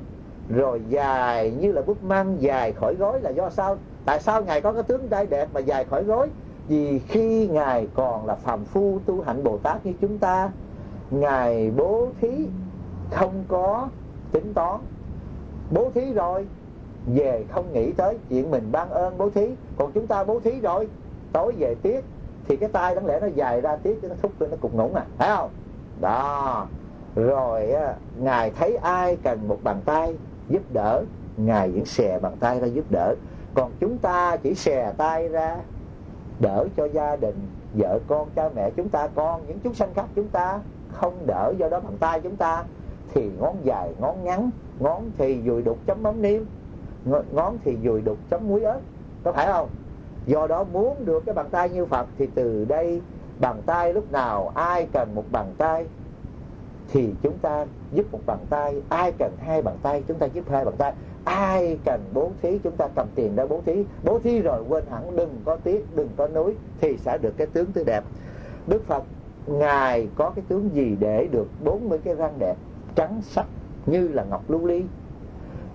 rồi dài như là bút măng, dài khỏi gối là do sao? Tại sao ngài có cái tướng tay đẹp mà dài khỏi gối? Vì khi ngài còn là phàm phu tu hạnh bồ tát như chúng ta, ngài bố thí không có tính toán. Bố thí rồi, về không nghĩ tới chuyện mình ban ơn bố thí. Còn chúng ta bố thí rồi, tối về tiếc thì cái tay đáng lẽ nó dài ra tiếc cho nó thúc lên nó cục ngủng à thấy không? Đó. Rồi ngài thấy ai cần một bàn tay giúp đỡ, ngài vẫn xè bàn tay ra giúp đỡ. Còn chúng ta chỉ xè tay ra đỡ cho gia đình, vợ con, cha mẹ chúng ta, con những chúng sanh khác chúng ta không đỡ do đó bàn tay chúng ta, thì ngón dài, ngón ngắn, ngón thì dùi đục chấm mắm niêm ngón thì dùi đục chấm muối ớt, có phải không? Do đó muốn được cái bàn tay như phật thì từ đây bàn tay lúc nào ai cần một bàn tay thì chúng ta giúp một bàn tay, ai cần hai bàn tay, chúng ta giúp hai bàn tay. Ai cần bố thí, chúng ta cầm tiền ra bố thí. Bố thí rồi quên hẳn, đừng có tiếc, đừng có núi thì sẽ được cái tướng tươi đẹp. Đức phật, ngài có cái tướng gì để được 40 cái răng đẹp trắng sắc như là ngọc lưu ly?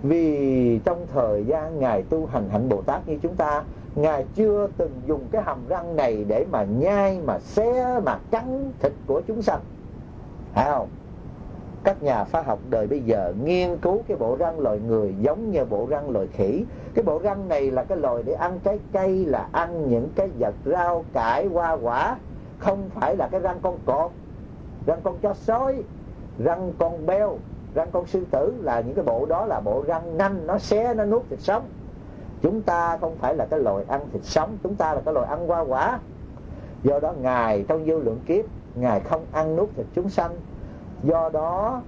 Vì trong thời gian ngài tu hành hạnh bồ tát như chúng ta, ngài chưa từng dùng cái hàm răng này để mà nhai, mà xé, mà cắn thịt của chúng sanh. Phải không? Các nhà khoa học đời bây giờ nghiên cứu cái bộ răng loài người giống như bộ răng loài khỉ. Cái bộ răng này là cái loài để ăn trái cây, là ăn những cái vật rau cải, hoa quả. Không phải là cái răng con cọp, răng con chó sói, răng con beo, răng con sư tử. Là những cái bộ đó là bộ răng nanh, nó xé, nó nuốt thịt sống. Chúng ta không phải là cái loài ăn thịt sống, chúng ta là cái loài ăn hoa quả. Do đó, ngài trong vô lượng kiếp, ngài không ăn nuốt thịt chúng sanh do đó,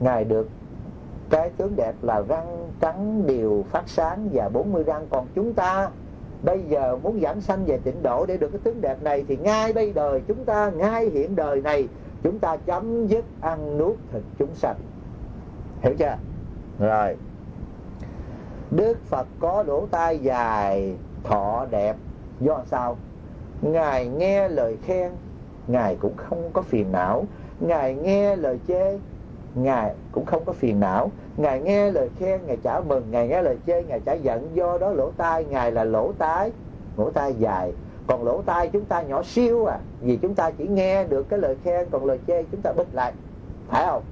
ngài được cái tướng đẹp là răng trắng đều phát sáng và 40 răng. Còn chúng ta bây giờ muốn giảm sanh về tịnh độ để được cái tướng đẹp này thì ngay bây đời chúng ta, ngay hiện đời này, chúng ta chấm dứt ăn nuốt thịt chúng sanh. Hiểu chưa? Rồi. Đức phật có lỗ tai dài, thọ đẹp. Do sao? Ngài nghe lời khen, ngài cũng không có phiền não ngài nghe lời chê, ngài cũng không có phiền não. Ngài nghe lời khen, ngài trả mừng. Ngài nghe lời chê, ngài trả giận. Do đó lỗ tai, ngài là lỗ tai lỗ tai dài. Còn lỗ tai chúng ta nhỏ siêu à vì chúng ta chỉ nghe được cái lời khen, còn lời chê chúng ta bích lại. Phải không?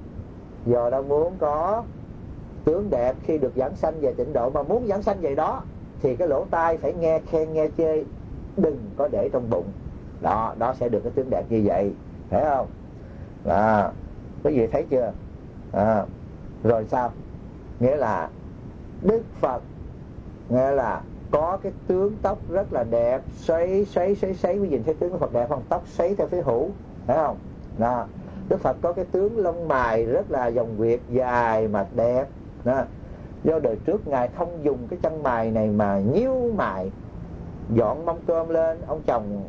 Do đó muốn có tướng đẹp khi được giảng sanh về tịnh độ, mà muốn giảng sanh về đó, thì cái lỗ tai phải nghe khen, nghe chê. Đừng có để trong bụng. Đó đó sẽ được cái tướng đẹp như vậy. Phải không? À, quý vị thấy chưa? À, rồi sao? Nghĩa là đức phật nghĩa là có cái tướng tóc rất là đẹp xoáy xoáy xoáy xoáy. Quý vị thấy tướng phật đẹp không? Tóc xoáy theo phía hữu phải không? Đó. Đức phật có cái tướng lông mày rất là dòng việt dài mà đẹp. Đó. do đời trước ngài không dùng cái chân mày này mà nhíu mày dọn mâm cơm lên. Ông chồng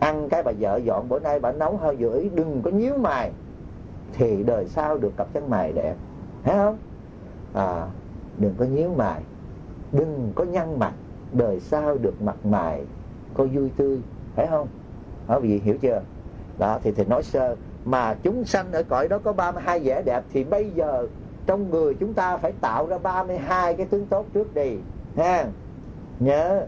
ăn cái bà vợ dọn, bữa nay bà nấu hơi vừa ý, đừng có nhíu mày. Thì đời sau được cặp chân mày đẹp. Thấy không? À đừng có nhíu mày. Đừng có nhăn mặt. Đời sau được mặt mày, có vui tươi. Phải không? Ở vị hiểu chưa? Đó, thì thì nói sơ. Mà chúng sanh ở cõi đó có 32 vẻ đẹp, thì bây giờ trong người chúng ta phải tạo ra 32 cái tướng tốt trước đi. Ha nhớ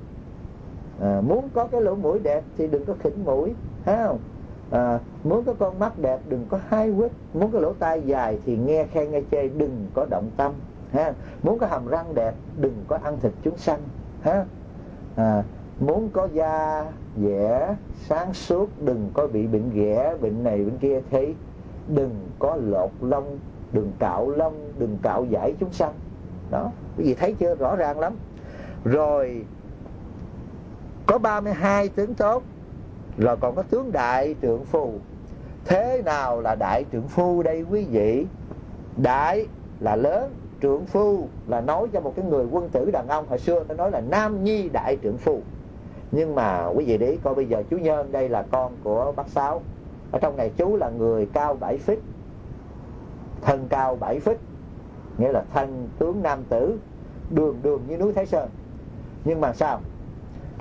à, muốn có cái lỗ mũi đẹp thì đừng có khỉnh mũi thấy không? À, muốn có con mắt đẹp đừng có hai quýt muốn cái lỗ tai dài thì nghe khen nghe chê đừng có động tâm ha? Muốn có hàm răng đẹp đừng có ăn thịt chúng sanh ha? À, muốn có da dẻ sáng suốt đừng có bị bệnh ghẻ bệnh này bệnh kia thì đừng có lột lông đừng cạo lông đừng cạo giải chúng sanh. Đó cái gì thấy chưa? Rõ ràng lắm. Rồi có 32 tướng tốt, rồi còn có tướng đại trưởng phu. Thế nào là đại trưởng phu đây quý vị? Đại là lớn, trưởng phu là nói cho một cái người quân tử đàn ông. Hồi xưa ta nói là nam nhi đại trưởng phu. Nhưng mà quý vị để ý coi bây giờ chú nhân đây là con của bác sáu. Ở trong này chú là người cao 7 feet thân cao 7 feet nghĩa là thân tướng nam tử, đường đường như núi thái sơn. Nhưng mà sao?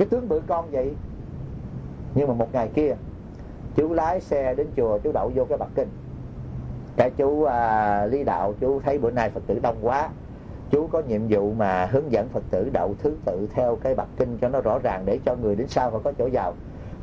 Cái tướng bự con vậy? Nhưng mà một ngày kia chú lái xe đến chùa chú đậu vô cái bậc kinh. Cái chú à, lý đạo chú thấy bữa nay phật tử đông quá. Chú có nhiệm vụ mà hướng dẫn phật tử đậu thứ tự theo cái bậc kinh cho nó rõ ràng để cho người đến sau họ có chỗ vào.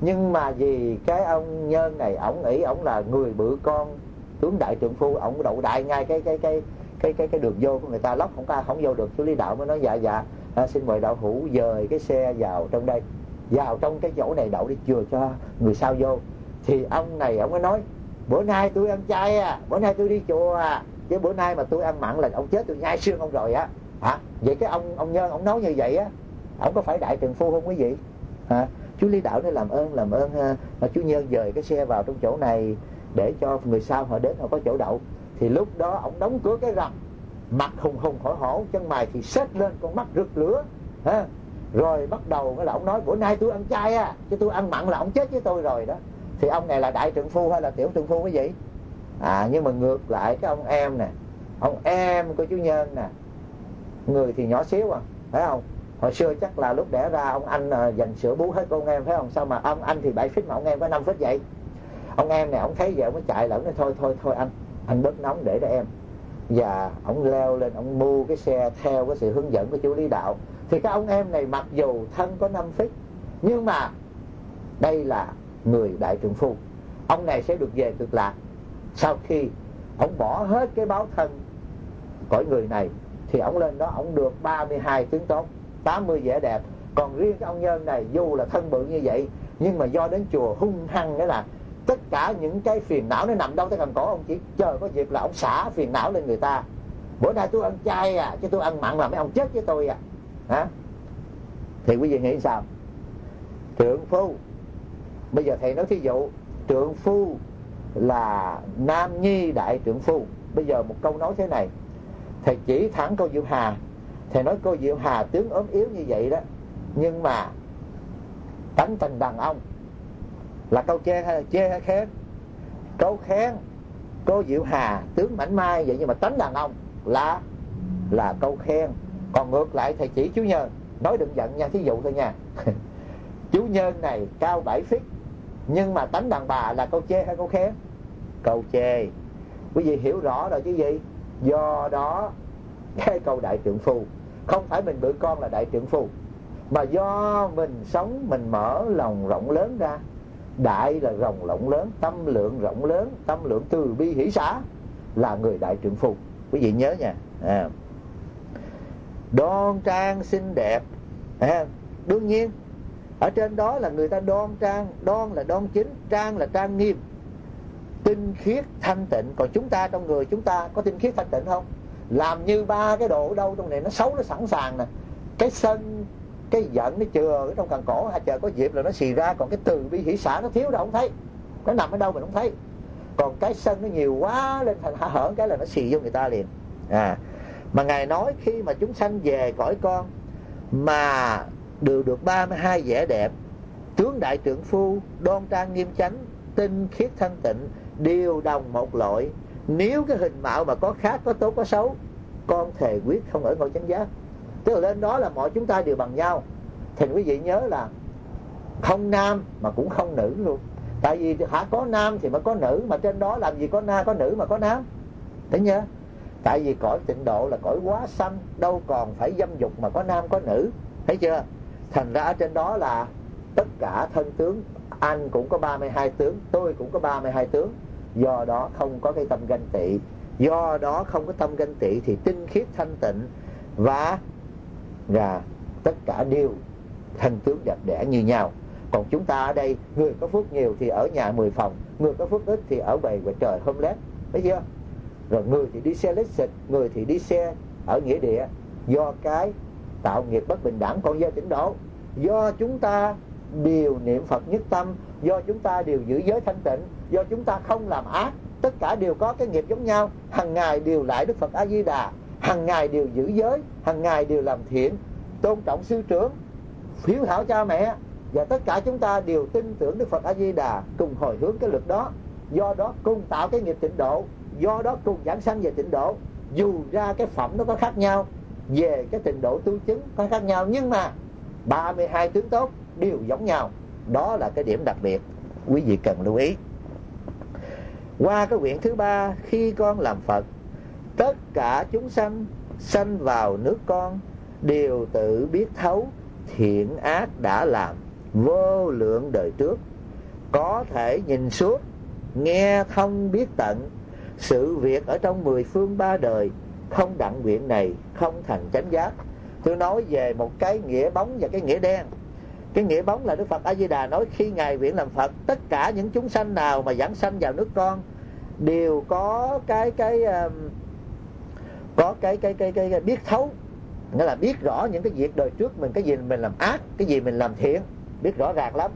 Nhưng mà vì cái ông nhân này ổng nghĩ ổng là người bự con tướng đại trượng phu ổng đậu đại ngay cái cái cái cái cái cái đường vô của người ta lóc không ta không vô được. Chú lý đạo mới nói dạ dạ à, xin mời đạo hữu dời cái xe vào trong đây. Vào trong cái chỗ này đậu đi chừa cho người sau vô. Thì ông này ông mới nói bữa nay tôi ăn chay à bữa nay tôi đi chùa à chứ bữa nay mà tôi ăn mặn là ông chết tôi nhai xương ông rồi á. Hả? Vậy cái ông ông nhân ông nói như vậy á ông có phải đại trượng phu không quý vị? Hả? Chú lý đạo nó làm ơn làm ơn mà chú nhân dời cái xe vào trong chỗ này để cho người sau họ đến họ có chỗ đậu. Thì lúc đó ông đóng cửa cái rầm mặt hùng hùng hổ hổ chân mày thì xếp lên con mắt rực lửa. Ha rồi bắt đầu là ông nói bữa nay tôi ăn chay á chứ tôi ăn mặn là ông chết với tôi rồi đó. Thì ông này là đại trượng phu hay là tiểu trượng phu cái gì? À nhưng mà ngược lại cái ông em nè ông em của chú nhân nè người thì nhỏ xíu à phải không? Hồi xưa chắc là lúc đẻ ra ông anh à, dành sữa bú hết con em phải không? Sao mà ông anh thì 7 feet mà ông em có 5 feet vậy? Ông em này ông thấy vậy ông mới chạy lẫn nói thôi thôi thôi anh anh bớt nóng để cho em và ông leo lên, ông mua cái xe theo cái sự hướng dẫn của chú lý đạo. Thì các ông em này mặc dù thân có năm phích, nhưng mà đây là người đại trưởng phu. Ông này sẽ được về cực lạc. Sau khi ông bỏ hết cái báo thân cõi người này, thì ông lên đó, ông được 32 tướng tốt 80 vẻ đẹp. Còn riêng cái ông nhân này, dù là thân bự như vậy, nhưng mà do đến chùa hung hăng cái là tất cả những cái phiền não nó nằm đâu tới cần cổ, ông chỉ chờ có dịp là ông xả phiền não lên người ta. Bữa nay tôi ăn chay à chứ tôi ăn mặn là mấy ông chết với tôi à. Hả? Thì quý vị nghĩ sao? Trượng phu, bây giờ thầy nói thí dụ trượng phu là nam nhi đại trượng phu. Bây giờ một câu nói thế này, thầy chỉ thẳng cô diệu hà. Thầy nói cô diệu hà tướng ốm yếu như vậy đó, nhưng mà tánh tình đàn ông là câu chê hay là chê hay khen? Câu khen cô diệu hà, tướng mảnh mai vậy nhưng mà tánh đàn ông là là câu khen. Còn ngược lại thầy chỉ chú nhân nói đừng giận nha, thí dụ thôi nha. Chú nhân này cao 7 feet, nhưng mà tánh đàn bà là câu chê hay câu khen? Câu chê quý vị hiểu rõ rồi chứ gì? Do đó, cái câu đại trượng phu, không phải mình bự con là đại trượng phu, mà do mình sống, mình mở lòng rộng lớn ra đại là rộng lộng lớn tâm lượng rộng lớn tâm lượng từ bi hỷ xã là người đại trượng phu. Quý vị nhớ nha. À. đoan trang xinh đẹp. À, đương nhiên ở trên đó là người ta đoan trang đoan là đoan chính trang là trang nghiêm. Tinh khiết thanh tịnh. Còn chúng ta trong người chúng ta có tinh khiết thanh tịnh không? Làm như ba cái độ đâu trong này nó xấu nó sẵn sàng nè. Cái sân cái giận nó chừa ở trong cần cổ, hay chờ có dịp là nó xì ra, còn cái từ bi hỷ xã nó thiếu đâu không thấy. Nó nằm ở đâu mình không thấy. Còn cái sân nó nhiều quá lên thành hạ hởn, cái là nó xì vô người ta liền. À mà ngài nói khi mà chúng sanh về cõi con mà đều được 32 vẻ đẹp, tướng đại trưởng phu, đoan trang nghiêm chánh, tinh khiết thanh tịnh đều đồng một loại, nếu cái hình mạo mà có khác, có tốt, có xấu, con thề quyết không ở ngôi chánh giác tức là lên đó là mọi chúng ta đều bằng nhau. Thì quý vị nhớ là không nam mà cũng không nữ luôn. Tại vì hả, có nam thì mới có nữ, mà trên đó làm gì có nam có nữ mà có nam. Thấy nhớ? Tại vì cõi tịnh độ là cõi quá xanh đâu còn phải dâm dục mà có nam, có nữ. Thấy chưa? Thành ra ở trên đó là tất cả thân tướng, anh cũng có 32 tướng, tôi cũng có 32 tướng. Do đó không có cái tâm ganh tị. Do đó không có tâm ganh tị thì tinh khiết thanh tịnh và và tất cả đều thân tướng đẹp đẽ như nhau. Còn chúng ta ở đây, người có phước nhiều thì ở nhà 10 phòng, người có phước ít thì ở bầy ngoài trời hôm lét thấy chưa? Rồi người thì đi xe lít xịt, người thì đi xe ở nghĩa địa. Do cái tạo nghiệp bất bình đẳng còn do tỉnh độ do chúng ta đều niệm phật nhất tâm, do chúng ta đều giữ giới thanh tịnh, do chúng ta không làm ác, tất cả đều có cái nghiệp giống nhau. Hàng ngày đều lại đức phật a di đà hàng ngày đều giữ giới hàng ngày đều làm thiện. Tôn trọng sư trưởng, hiếu thảo cha mẹ, và tất cả chúng ta đều tin tưởng đức phật a di đà cùng hồi hướng cái lực đó. Do đó cùng tạo cái nghiệp tịnh độ, do đó cùng giảng sanh về tịnh độ. Dù ra cái phẩm nó có khác nhau, về cái trình độ tu chứng có khác nhau, nhưng mà 32 tướng tốt đều giống nhau. Đó là cái điểm đặc biệt, quý vị cần lưu ý. Qua cái quyển thứ ba, khi con làm phật tất cả chúng sanh sanh vào nước con đều tự biết thấu thiện ác đã làm vô lượng đời trước. Có thể nhìn suốt nghe thông biết tận. Sự việc ở trong mười phương ba đời không đặng nguyện này không thành chánh giác. Tôi nói về một cái nghĩa bóng và cái nghĩa đen. Cái nghĩa bóng là đức phật a di đà nói khi ngài nguyện làm phật tất cả những chúng sanh nào mà giảng sanh vào nước con đều có cái cái um, có cái cái cái cái, cái biết thấu. Nghĩa là biết rõ những cái việc đời trước mình cái gì mình làm ác cái gì mình làm thiện biết rõ ràng lắm.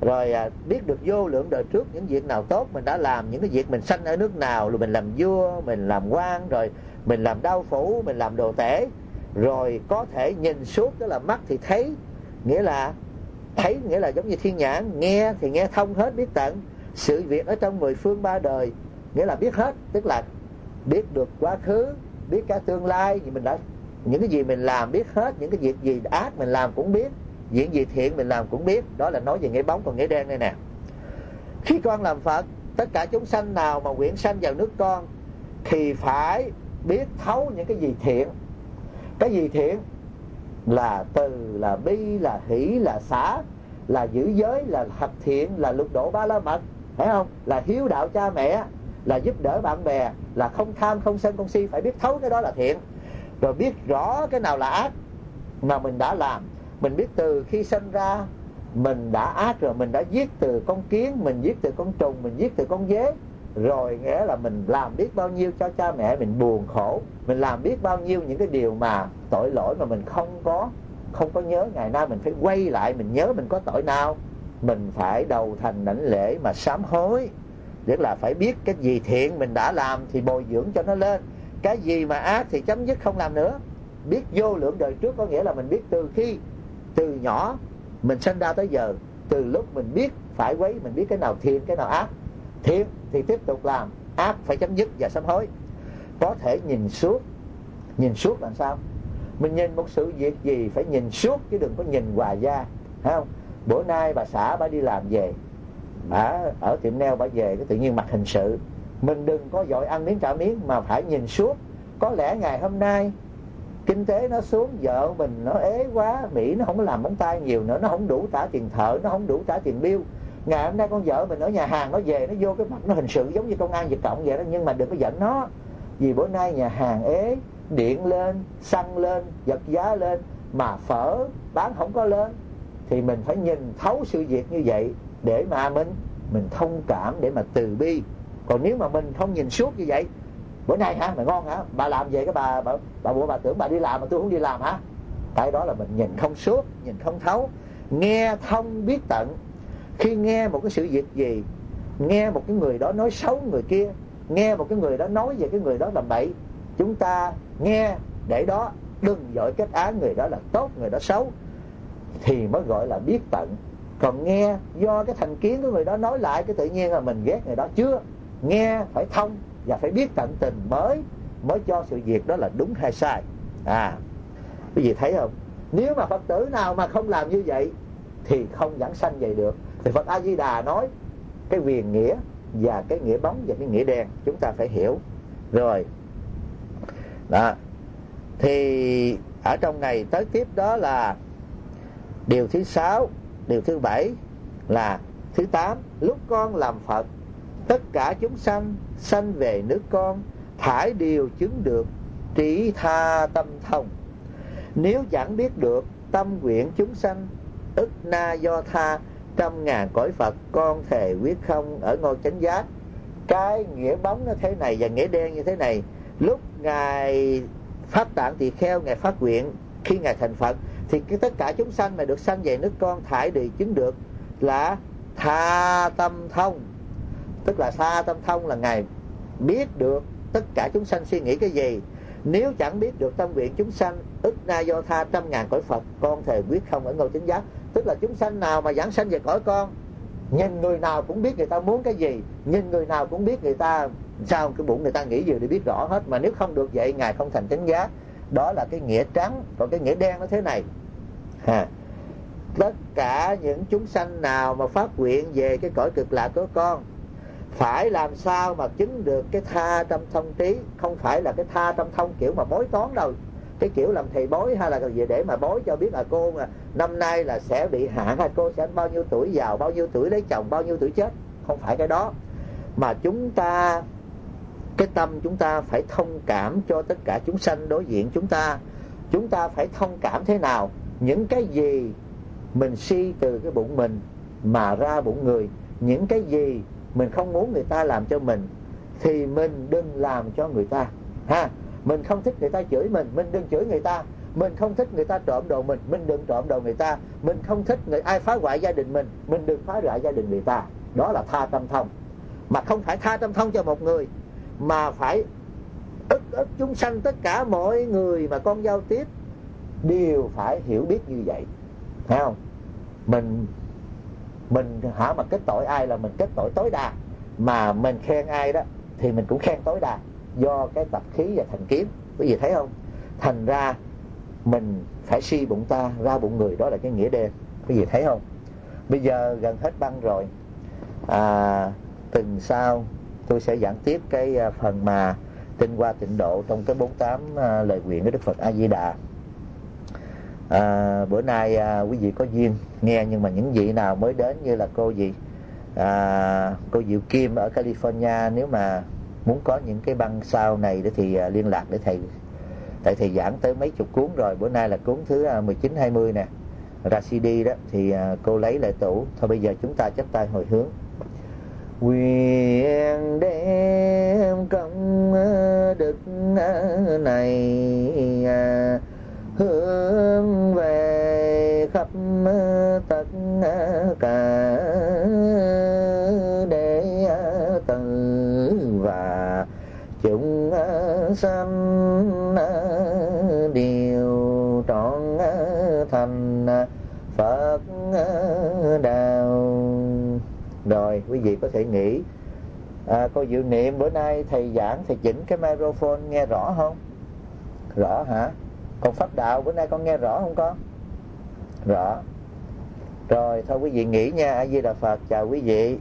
Rồi à, biết được vô lượng đời trước những việc nào tốt mình đã làm những cái việc mình sanh ở nước nào rồi mình làm vua mình làm quan rồi mình làm đau phủ mình làm đồ tể. Rồi có thể nhìn suốt đó là mắt thì thấy. Nghĩa là thấy nghĩa là giống như thiên nhãn nghe thì nghe thông hết biết tận. Sự việc ở trong mười phương ba đời nghĩa là biết hết tức là biết được quá khứ biết cả tương lai thì mình đã, những cái gì mình làm biết hết, những cái việc gì ác mình làm cũng biết chuyện gì thiện mình làm cũng biết. Đó là nói về nghĩa bóng còn nghĩa đen đây nè. Khi con làm phật, tất cả chúng sanh nào mà nguyện sanh vào nước con thì phải biết thấu những cái gì thiện. Cái gì thiện? Là từ, là bi, là hỷ, là xả, là giữ giới, là thật thiện, là lục độ ba la mật. Phải không? Là hiếu đạo cha mẹ là giúp đỡ bạn bè là không tham, không sân, không si, phải biết thấu cái đó là thiện. Rồi biết rõ cái nào là ác mà mình đã làm. Mình biết từ khi sinh ra, mình đã ác rồi, mình đã giết từ con kiến, mình giết từ con trùng, mình giết từ con dế. Rồi nghĩa là mình làm biết bao nhiêu cho cha mẹ, mình buồn khổ. Mình làm biết bao nhiêu những cái điều mà tội lỗi mà mình không có không có nhớ. Ngày nay mình phải quay lại, mình nhớ mình có tội nào. Mình phải đầu thành đảnh lễ mà sám hối tức là phải biết cái gì thiện mình đã làm thì bồi dưỡng cho nó lên. Cái gì mà ác thì chấm dứt không làm nữa. Biết vô lượng đời trước có nghĩa là mình biết từ khi, từ nhỏ mình sinh ra tới giờ. Từ lúc mình biết phải quấy, mình biết cái nào thiện, cái nào ác. Thiện thì tiếp tục làm, ác phải chấm dứt và sám hối. Có thể nhìn suốt. Nhìn suốt làm sao? Mình nhìn một sự việc gì phải nhìn suốt chứ đừng có nhìn hòa ra. Thấy không? Bữa nay bà xã bà đi làm về ở ở tiệm neo bà về cái tự nhiên mặt hình sự. Mình đừng có dội ăn miếng trả miếng mà phải nhìn suốt. Có lẽ ngày hôm nay, kinh tế nó xuống, vợ mình nó ế quá, mỹ nó không có làm móng tay nhiều nữa, nó không đủ trả tiền thợ, nó không đủ trả tiền bill. Ngày hôm nay con vợ mình ở nhà hàng nó về, nó vô cái mặt nó hình sự giống như công an việt cộng vậy đó, nhưng mà đừng có giận nó. Vì bữa nay nhà hàng ế, điện lên, xăng lên, vật giá lên, mà phở bán không có lên. Thì mình phải nhìn thấu sự việc như vậy để mà mình mình thông cảm để mà từ bi. Còn nếu mà mình không nhìn suốt như vậy bữa nay hả mày ngon hả? Bà làm về cái bà bà bà, bà, bà tưởng bà đi làm mà tôi không đi làm hả? Tại đó là mình nhìn không suốt nhìn không thấu nghe thông biết tận. Khi nghe một cái sự việc gì nghe một cái người đó nói xấu người kia nghe một cái người đó nói về cái người đó làm bậy chúng ta nghe để đó đừng dội kết án người đó là tốt người đó xấu thì mới gọi là biết tận còn nghe do cái thành kiến của người đó nói lại cái tự nhiên là mình ghét người đó chưa? Nghe phải thông và phải biết tận tình mới mới cho sự việc đó là đúng hay sai. À quý vị thấy không? Nếu mà phật tử nào mà không làm như vậy thì không giảng sanh vậy được. Thì phật a di đà nói cái quyền nghĩa và cái nghĩa bóng và cái nghĩa đen chúng ta phải hiểu. Rồi, đó. Thì ở trong này tới tiếp đó là điều thứ sáu điều thứ bảy là thứ tám, lúc con làm phật, tất cả chúng sanh sanh về nước con, thải điều chứng được trí tha tâm thông. Nếu chẳng biết được tâm nguyện chúng sanh, ức na do tha, trăm ngàn cõi phật, con thề quyết không ở ngôi chánh giác. Cái nghĩa bóng nó thế này và nghĩa đen như thế này, lúc ngài phát tạng tỳ kheo, ngài phát nguyện, khi ngài thành phật thì cái tất cả chúng sanh mà được sanh về nước con thải địa chứng được là tha tâm thông. Tức là tha tâm thông là ngài biết được tất cả chúng sanh suy nghĩ cái gì. Nếu chẳng biết được tâm nguyện chúng sanh ức na do tha trăm ngàn cõi phật, con thề quyết không ở ngôi chính giác. Tức là chúng sanh nào mà giảng sanh về cõi con, nhìn người nào cũng biết người ta muốn cái gì, nhìn người nào cũng biết người ta, sao cái bụng người ta nghĩ gì để biết rõ hết. Mà nếu không được vậy, ngài không thành chánh giác đó là cái nghĩa trắng còn cái nghĩa đen nó thế này. Ha. Tất cả những chúng sanh nào mà phát nguyện về cái cõi cực lạc của con, phải làm sao mà chứng được cái tha tâm thông trí? Không phải là cái tha tâm thông kiểu mà bói toán đâu. Cái kiểu làm thầy bói hay là gì để mà bói cho biết là cô mà năm nay là sẽ bị hạn hay cô sẽ bao nhiêu tuổi, giàu, bao nhiêu tuổi lấy chồng, bao nhiêu tuổi chết? Không phải cái đó. Mà chúng ta cái tâm chúng ta phải thông cảm cho tất cả chúng sanh đối diện chúng ta. Chúng ta phải thông cảm thế nào? Những cái gì mình suy từ cái bụng mình mà ra bụng người, những cái gì mình không muốn người ta làm cho mình, thì mình đừng làm cho người ta. Ha, mình không thích người ta chửi mình mình đừng chửi người ta. Mình không thích người ta trộm đồ mình mình đừng trộm đồ người ta. Mình không thích người, ai phá hoại gia đình mình mình đừng phá hoại gia đình người ta. Đó là tha tâm thông. Mà không phải tha tâm thông cho một người mà phải ức ức chúng sanh tất cả mọi người mà con giao tiếp đều phải hiểu biết như vậy. Thấy không? Mình mình hả mà kết tội ai là mình kết tội tối đa. Mà mình khen ai đó thì mình cũng khen tối đa. Do cái tập khí và thành kiến. Quý vị thấy không? Thành ra mình phải suy bụng ta ra bụng người. Đó là cái nghĩa đen. Quý vị thấy không? Bây giờ gần hết băng rồi. À, từng sau tôi sẽ giảng tiếp cái à, phần mà tinh qua tịnh độ trong cái 48 à, lời nguyện của Đức Phật A Di Đà. À, bữa nay à, quý vị có duyên nghe nhưng mà những vị nào mới đến như là cô gì à, cô Diệu Kim ở California nếu mà muốn có những cái băng sau này để thì à, liên lạc để thầy. Tại thầy giảng tới mấy chục cuốn rồi bữa nay là cuốn thứ à, 19 20 nè. Ra CD đó thì à, cô lấy lại tủ. Thôi bây giờ chúng ta chắp tay hồi hướng quyền đem công đức này à, hướng về khắp tất cả để tử và chúng sanh đều trọn thành Phật đạo rồi quý vị có thể nghĩ à, cô dự niệm bữa nay thầy giảng thầy chỉnh cái microphone nghe rõ không? Rõ hả? Còn pháp đạo bữa nay con nghe rõ không con? Rõ. Rồi thôi quý vị nghĩ nha a di đà phật chào quý vị.